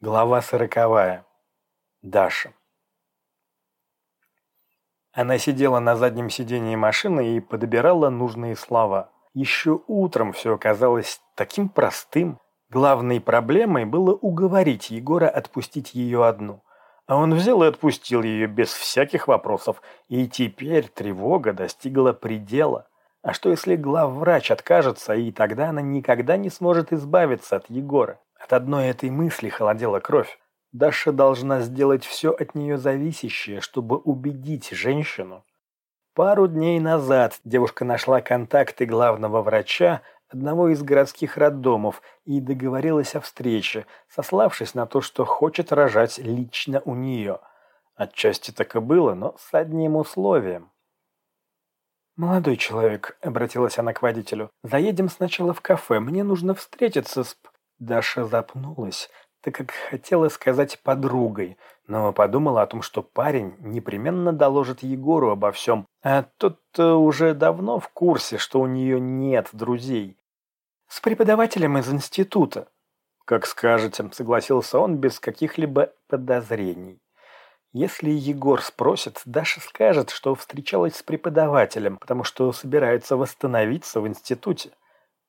Глава сороковая. Даша. Она сидела на заднем сидении машины и подбирала нужные слова. Еще утром все оказалось таким простым. Главной проблемой было уговорить Егора отпустить ее одну. А он взял и отпустил ее без всяких вопросов. И теперь тревога достигла предела. А что если главврач откажется, и тогда она никогда не сможет избавиться от Егора? От одной этой мысли холодела кровь. Даша должна сделать все от нее зависящее, чтобы убедить женщину. Пару дней назад девушка нашла контакты главного врача одного из городских роддомов и договорилась о встрече, сославшись на то, что хочет рожать лично у нее. Отчасти так и было, но с одним условием. «Молодой человек», — обратилась она к водителю, — «заедем сначала в кафе, мне нужно встретиться с...» Даша запнулась, так как хотела сказать подругой, но подумала о том, что парень непременно доложит Егору обо всем, а тот уже давно в курсе, что у нее нет друзей. «С преподавателем из института». «Как скажете», — согласился он без каких-либо подозрений. Если Егор спросит, Даша скажет, что встречалась с преподавателем, потому что собирается восстановиться в институте.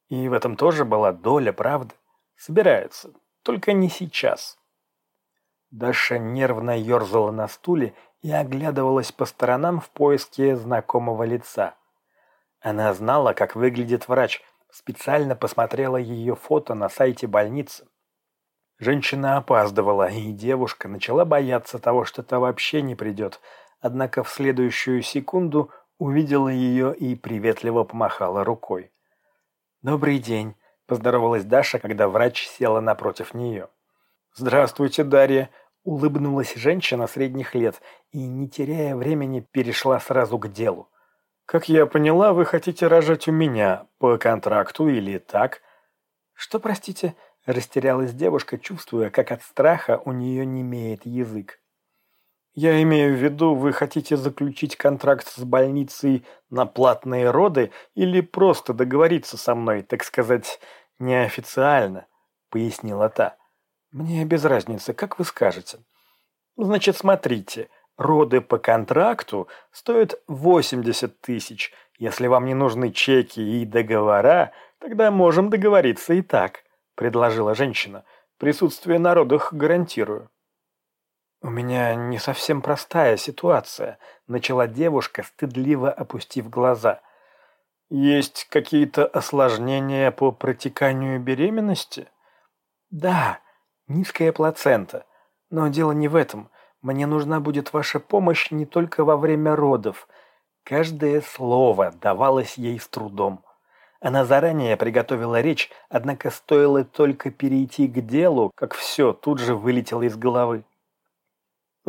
И в этом тоже была доля правды. Собирается, только не сейчас. Даша нервно ерзала на стуле и оглядывалась по сторонам в поиске знакомого лица. Она знала, как выглядит врач, специально посмотрела ее фото на сайте больницы. Женщина опаздывала, и девушка начала бояться того, что та вообще не придет, однако в следующую секунду увидела ее и приветливо помахала рукой. «Добрый день», Поздоровалась Даша, когда врач села напротив нее. «Здравствуйте, Дарья!» – улыбнулась женщина средних лет и, не теряя времени, перешла сразу к делу. «Как я поняла, вы хотите рожать у меня, по контракту или так?» «Что, простите?» – растерялась девушка, чувствуя, как от страха у нее не имеет язык. «Я имею в виду, вы хотите заключить контракт с больницей на платные роды или просто договориться со мной, так сказать, «Неофициально», — пояснила та. «Мне без разницы, как вы скажете». «Значит, смотрите, роды по контракту стоят 80 тысяч. Если вам не нужны чеки и договора, тогда можем договориться и так», — предложила женщина. «Присутствие на родах гарантирую». «У меня не совсем простая ситуация», — начала девушка, стыдливо опустив глаза — есть какие-то осложнения по протеканию беременности? Да, низкая плацента. Но дело не в этом. Мне нужна будет ваша помощь не только во время родов. Каждое слово давалось ей с трудом. Она заранее приготовила речь, однако стоило только перейти к делу, как все тут же вылетело из головы.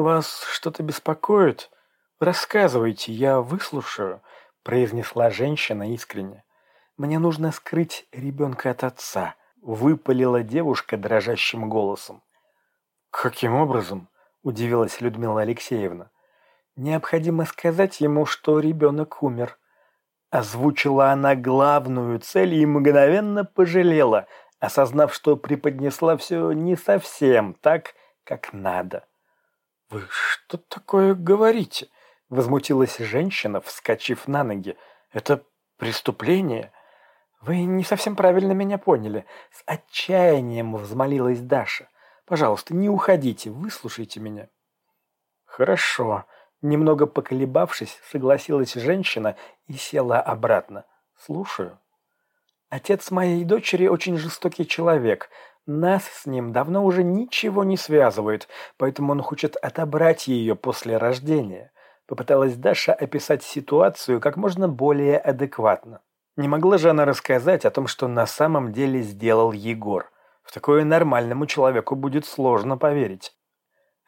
«Вас что-то беспокоит? Рассказывайте, я выслушаю», – произнесла женщина искренне. «Мне нужно скрыть ребенка от отца», – выпалила девушка дрожащим голосом. «Каким образом?» – удивилась Людмила Алексеевна. «Необходимо сказать ему, что ребенок умер». Озвучила она главную цель и мгновенно пожалела, осознав, что преподнесла все не совсем так, как надо. «Вы что такое говорите?» Возмутилась женщина, вскочив на ноги. «Это преступление?» «Вы не совсем правильно меня поняли. С отчаянием взмолилась Даша. Пожалуйста, не уходите, выслушайте меня». «Хорошо». Немного поколебавшись, согласилась женщина и села обратно. «Слушаю». «Отец моей дочери очень жестокий человек. Нас с ним давно уже ничего не связывает, поэтому он хочет отобрать ее после рождения. Попыталась Даша описать ситуацию как можно более адекватно. Не могла же она рассказать о том, что на самом деле сделал Егор. В такое нормальному человеку будет сложно поверить.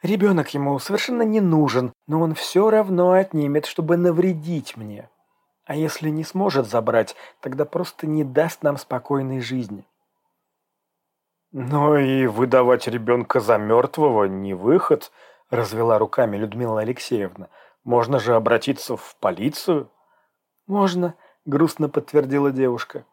Ребенок ему совершенно не нужен, но он все равно отнимет, чтобы навредить мне. А если не сможет забрать, тогда просто не даст нам спокойной жизни. «Но и выдавать ребенка за мертвого не выход», — развела руками Людмила Алексеевна. Можно же обратиться в полицию. Можно, грустно подтвердила девушка.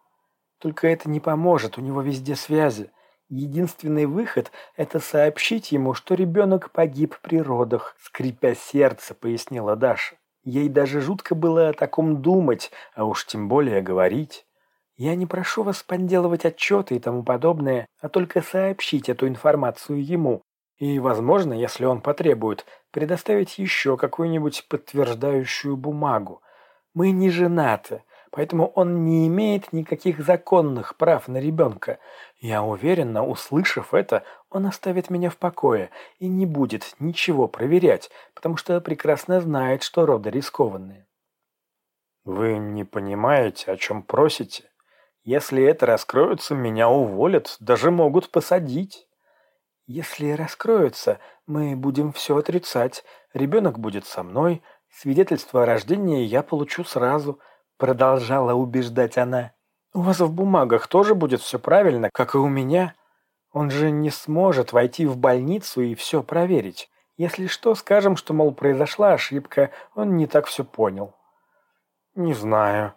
Только это не поможет, у него везде связи. Единственный выход – это сообщить ему, что ребенок погиб при родах, скрипя сердце, пояснила Даша. Ей даже жутко было о таком думать, а уж тем более говорить. Я не прошу вас подделывать отчеты и тому подобное, а только сообщить эту информацию ему. И, возможно, если он потребует, предоставить еще какую-нибудь подтверждающую бумагу. Мы не женаты, поэтому он не имеет никаких законных прав на ребенка. Я уверена, услышав это, он оставит меня в покое и не будет ничего проверять, потому что прекрасно знает, что роды рискованные. Вы не понимаете, о чем просите? Если это раскроется, меня уволят, даже могут посадить. Если раскроется, мы будем все отрицать. Ребенок будет со мной, свидетельство о рождении я получу сразу – Продолжала убеждать она. У вас в бумагах тоже будет все правильно, как и у меня. Он же не сможет войти в больницу и все проверить. Если что, скажем, что, мол, произошла ошибка, он не так все понял. Не знаю.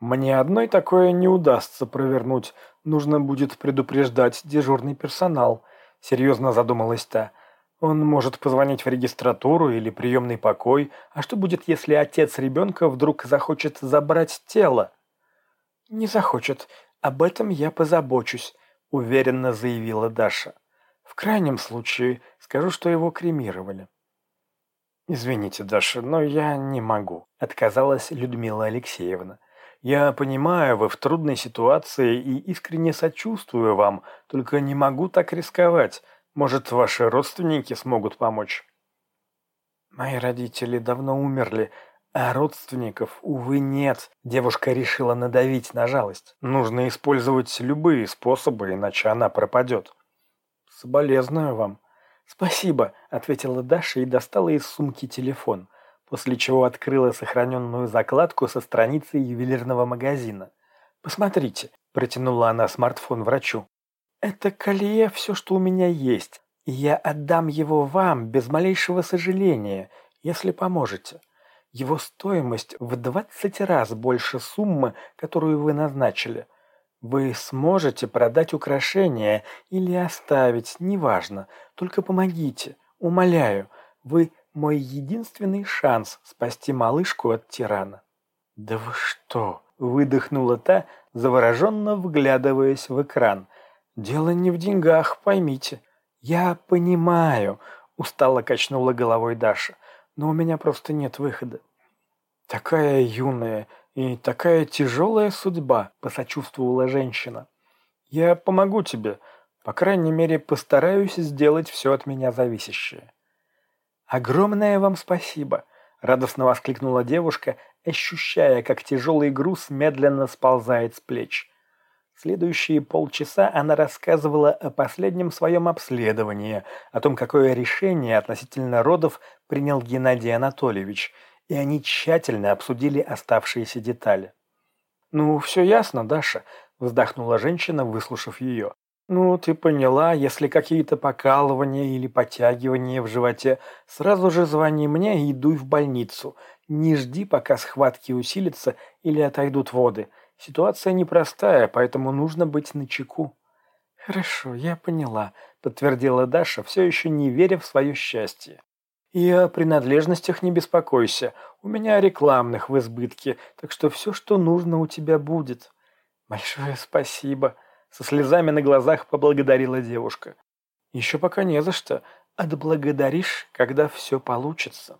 Мне одной такое не удастся провернуть. Нужно будет предупреждать дежурный персонал. Серьезно задумалась та. Он может позвонить в регистратуру или приемный покой. А что будет, если отец ребенка вдруг захочет забрать тело? Не захочет. Об этом я позабочусь, уверенно заявила Даша. В крайнем случае скажу, что его кремировали. Извините, Даша, но я не могу, отказалась Людмила Алексеевна. Я понимаю, вы в трудной ситуации и искренне сочувствую вам, только не могу так рисковать. Может, ваши родственники смогут помочь?» «Мои родители давно умерли, а родственников, увы, нет». Девушка решила надавить на жалость. «Нужно использовать любые способы, иначе она пропадет». «Соболезную вам». «Спасибо», — ответила Даша и достала из сумки телефон, после чего открыла сохраненную закладку со страницы ювелирного магазина. «Посмотрите», — протянула она смартфон врачу. Это колье все, что у меня есть, я отдам его вам без малейшего сожаления, если поможете. Его стоимость в двадцать раз больше суммы, которую вы назначили. Вы сможете продать украшение или оставить, неважно, только помогите, умоляю. Вы мой единственный шанс спасти малышку от тирана. Да вы что? выдохнула та, завороженно вглядываясь в экран – «Дело не в деньгах, поймите». «Я понимаю», — устало качнула головой Даша, «но у меня просто нет выхода». «Такая юная и такая тяжелая судьба», — посочувствовала женщина. «Я помогу тебе, по крайней мере, постараюсь сделать все от меня зависящее». «Огромное вам спасибо!» — радостно воскликнула девушка, ощущая, как тяжелый груз медленно сползает с плеч. Следующие полчаса она рассказывала о последнем своем обследовании, о том, какое решение относительно родов принял Геннадий Анатольевич, и они тщательно обсудили оставшиеся детали. «Ну, все ясно, Даша», — вздохнула женщина, выслушав ее. «Ну, ты поняла, если какие-то покалывания или подтягивания в животе, сразу же звони мне и дуй в больницу. Не жди, пока схватки усилятся или отойдут воды. Ситуация непростая, поэтому нужно быть начеку. Хорошо, я поняла, подтвердила Даша, все еще не веря в свое счастье. И о принадлежностях не беспокойся. У меня рекламных в избытке, так что все, что нужно, у тебя будет. Большое спасибо. Со слезами на глазах поблагодарила девушка. Еще пока не за что. Отблагодаришь, когда все получится.